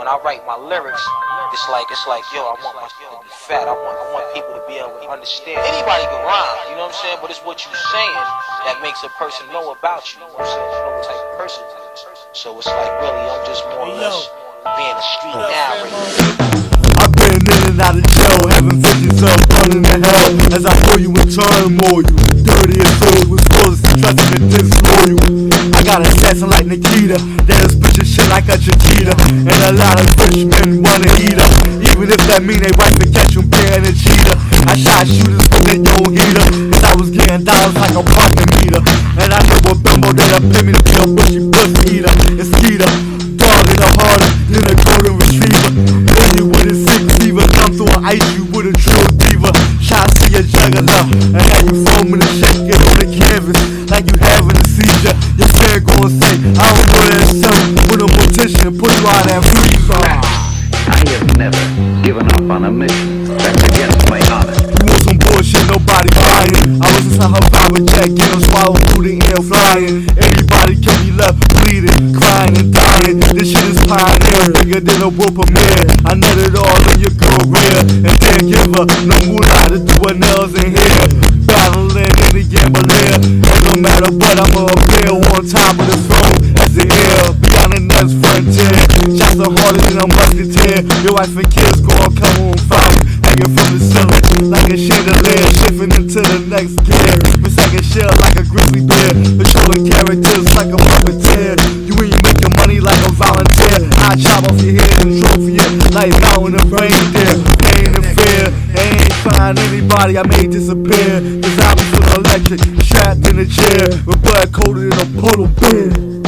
when I write my lyrics, it's like it's like yo, I want my shit to be fat. I want I want people to be able to understand. Anybody can rhyme, you know what I'm saying? But it's what you saying that makes a person know about you. You know what I'm saying? You know what type of person you is. So it's like really, I'm just more or less being a street narrator. I've been in and out of jail, having visions of running to hell As I pour you in turmoil, you dirty and filled with bullets and trusting and disloyal I an assassin like Nikita, that is pushing shit like a Chiquita. And a lot of rich men wanna eat her. Even if that mean they wife and catch them being a cheater. I shot shooters with they own heater Cause I was getting dollars like a parking meter. And I know a bimbo that'll pay me to be a bushy pussy eater. And skeeter, dog in the harder than a golden retriever. When you with a sick fever, come through and ice you with a true diva. Shots to your juggler and have you foaming and shaking I don't know that son With a mortician, put you out and freeze I have never given up on a mission that's against my honor. You want some bullshit, nobody buying. I was inside her private jet, getting swallowed through the air, flying. Everybody can be left bleeding, crying and dying. This shit is pioneer, bigger than a world premiere. I nutted all in your career, and can't give her no moolah to do her nails in here. Battling in the gambler, it don't matter what, I'm a appear on top of the throne as the heir. Beyond the next frontier, shots are harder than a musketeer. Your wife and kids gon' come on fire, hanging from the ceiling like a chandelier, shifting into the next gear. Second shell like a grizzly bear, patrolling characters like a puppeteer. You ain't making money like a volunteer. I chop off your head and trophy it like mountain of reindeer. Pain and fear, ain't find anybody I made disappear. Cause I was with electric, trapped in a chair, with blood coated in a puddle beer.